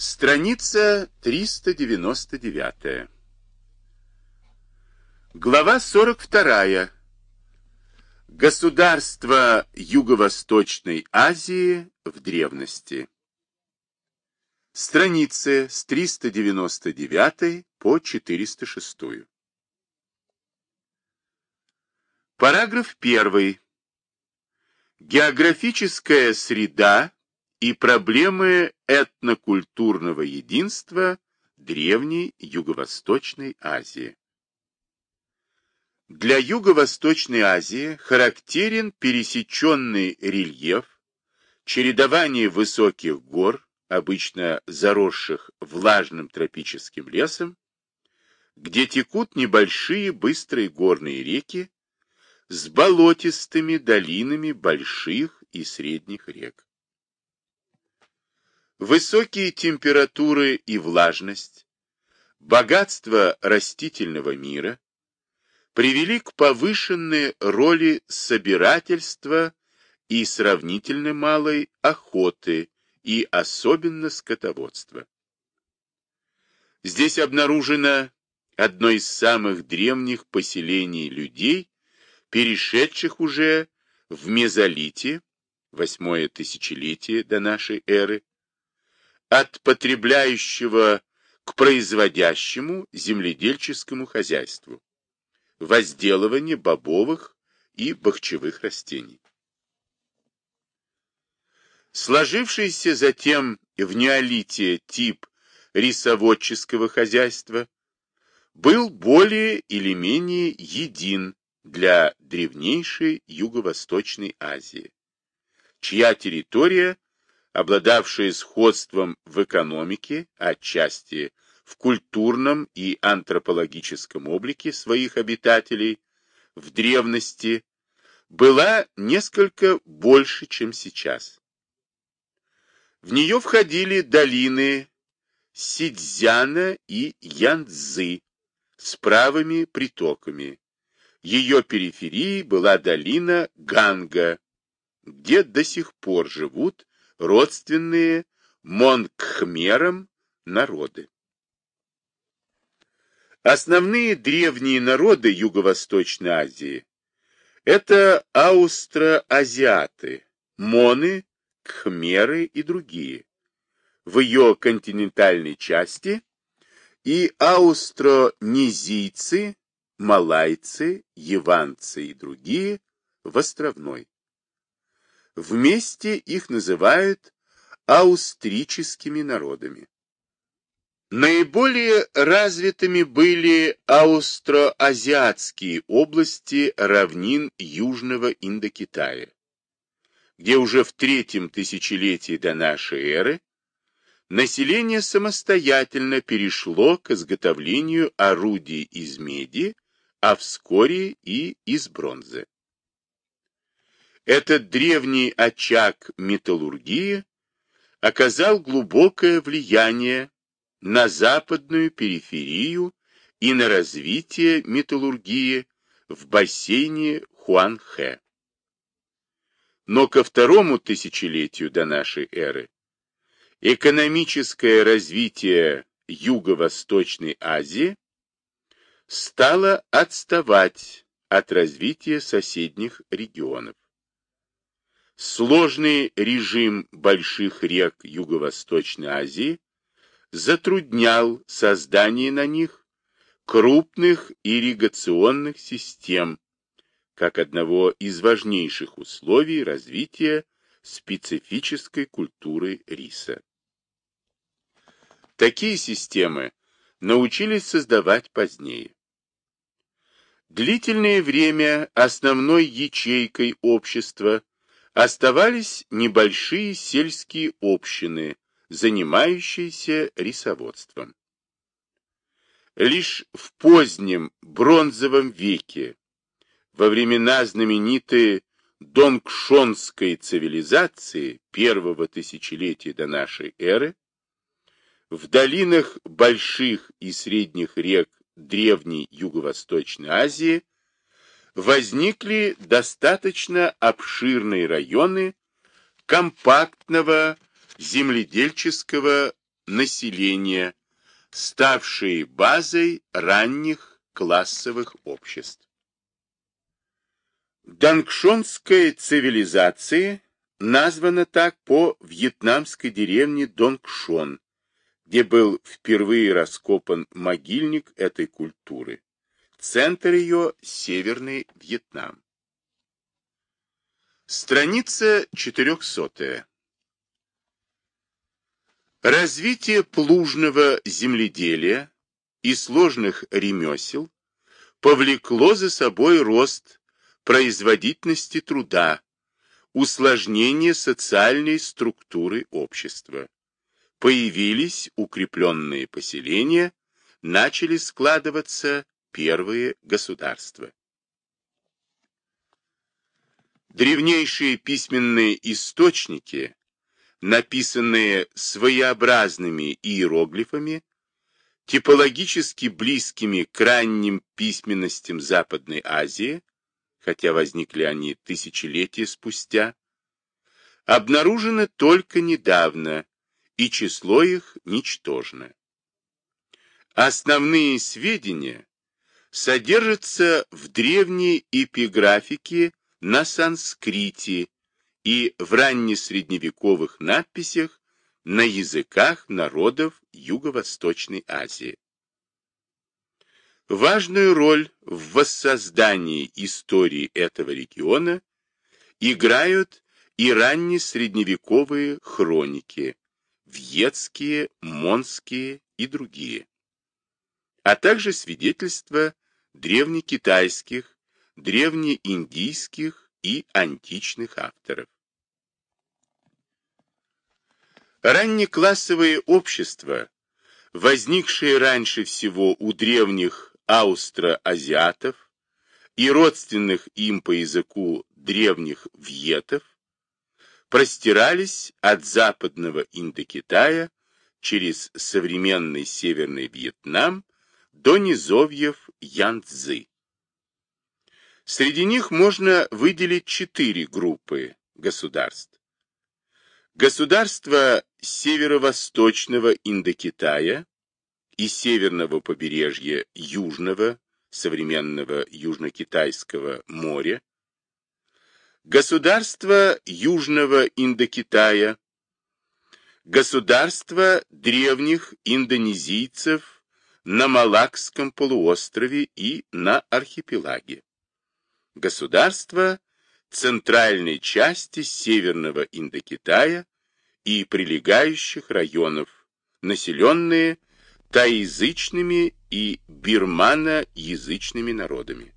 Страница 399. Глава 42. Государство Юго-Восточной Азии в древности. Страницы с 399 по 406. Параграф 1. Географическая среда и проблемы этнокультурного единства Древней Юго-Восточной Азии. Для Юго-Восточной Азии характерен пересеченный рельеф, чередование высоких гор, обычно заросших влажным тропическим лесом, где текут небольшие быстрые горные реки с болотистыми долинами больших и средних рек. Высокие температуры и влажность, богатство растительного мира привели к повышенной роли собирательства и сравнительно малой охоты и особенно скотоводства. Здесь обнаружено одно из самых древних поселений людей, перешедших уже в мезолите, восьмое тысячелетие до нашей эры, от потребляющего к производящему земледельческому хозяйству, возделывание бобовых и бахчевых растений. Сложившийся затем в неолите тип рисоводческого хозяйства был более или менее един для древнейшей Юго-Восточной Азии, чья территория обладавшие сходством в экономике, отчасти в культурном и антропологическом облике своих обитателей в древности, была несколько больше, чем сейчас. В нее входили долины Сидзяна и Янцзы с правыми притоками. Ее периферией была долина Ганга, где до сих пор живут родственные Монгхмерам народы. Основные древние народы Юго-Восточной Азии – это аустроазиаты, моны, кхмеры и другие. В ее континентальной части и аустронезийцы, малайцы, яванцы и другие в островной. Вместе их называют аустрическими народами. Наиболее развитыми были аустроазиатские области равнин Южного Индокитая, где уже в третьем тысячелетии до нашей эры население самостоятельно перешло к изготовлению орудий из меди, а вскоре и из бронзы. Этот древний очаг металлургии оказал глубокое влияние на западную периферию и на развитие металлургии в бассейне Хуанхэ. Но ко второму тысячелетию до нашей эры экономическое развитие Юго-Восточной Азии стало отставать от развития соседних регионов. Сложный режим больших рек Юго-Восточной Азии затруднял создание на них крупных ирригационных систем, как одного из важнейших условий развития специфической культуры риса. Такие системы научились создавать позднее. Длительное время основной ячейкой общества Оставались небольшие сельские общины, занимающиеся рисоводством. Лишь в позднем бронзовом веке, во времена знаменитой донгшонской цивилизации первого тысячелетия до нашей эры, в долинах больших и средних рек древней Юго-Восточной Азии возникли достаточно обширные районы компактного земледельческого населения, ставшие базой ранних классовых обществ. Дангшонская цивилизация названа так по вьетнамской деревне Донгшон, где был впервые раскопан могильник этой культуры. Центр ее – Северный Вьетнам. Страница 400. Развитие плужного земледелия и сложных ремесел повлекло за собой рост производительности труда, усложнение социальной структуры общества. Появились укрепленные поселения, начали складываться первые государства. Древнейшие письменные источники, написанные своеобразными иероглифами, типологически близкими к ранним письменностям Западной Азии, хотя возникли они тысячелетия спустя, обнаружены только недавно, и число их ничтожно. Основные сведения содержатся в древней эпиграфике на санскрите и в раннесредневековых надписях на языках народов Юго-Восточной Азии. Важную роль в воссоздании истории этого региона играют и раннесредневековые хроники, вьетские, монские и другие, а также свидетельства древнекитайских, древнеиндийских и античных авторов. Раннеклассовые общества, возникшие раньше всего у древних аустроазиатов и родственных им по языку древних вьетов простирались от западного Индокитая через современный Северный Вьетнам до низовьев Янцзы. Среди них можно выделить четыре группы государств. Государства северо-восточного Индокитая, и северного побережья Южного, современного Южно-Китайского моря, государство Южного Индокитая, государство древних индонезийцев на Малакском полуострове и на архипелаге, государство центральной части Северного Индокитая и прилегающих районов, населенные таязычными и бирманоязычными народами.